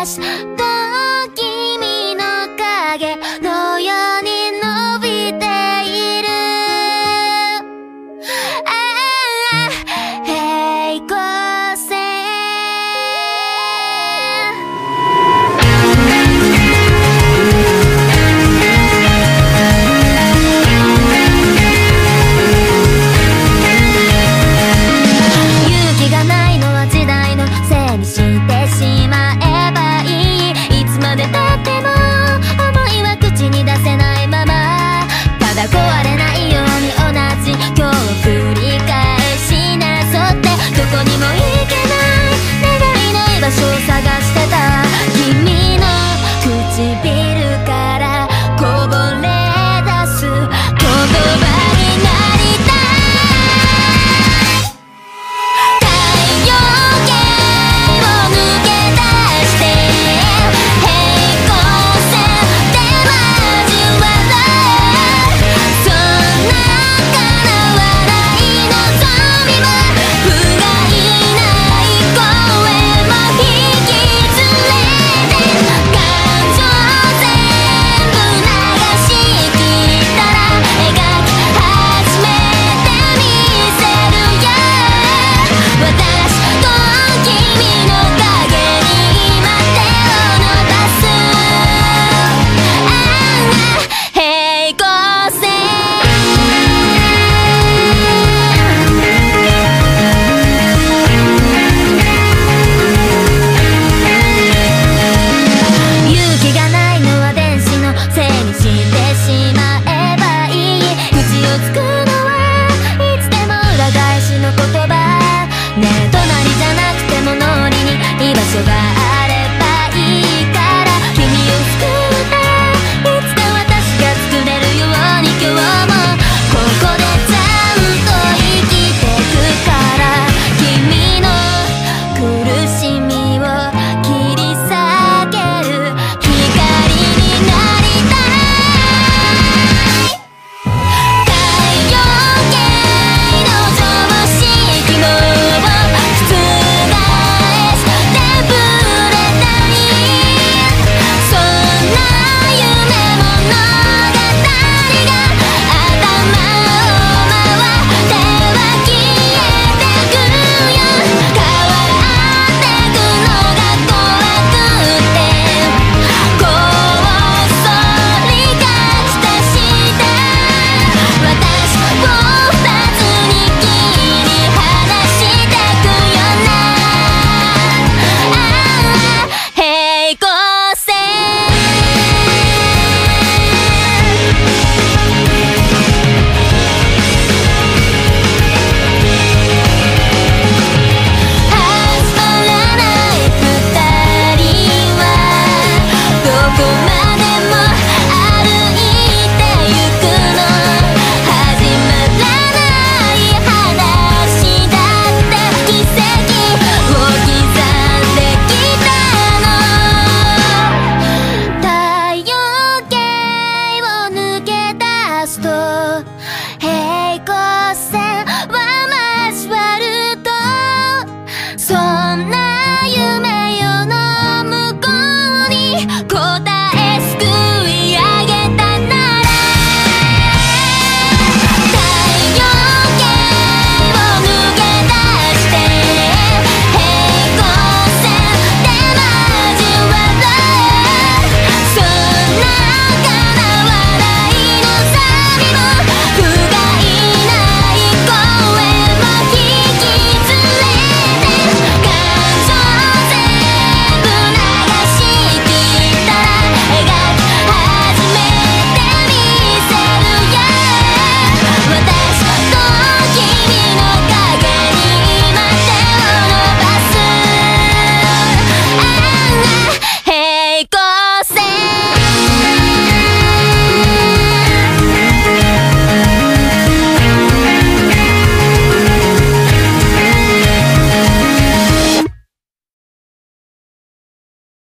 us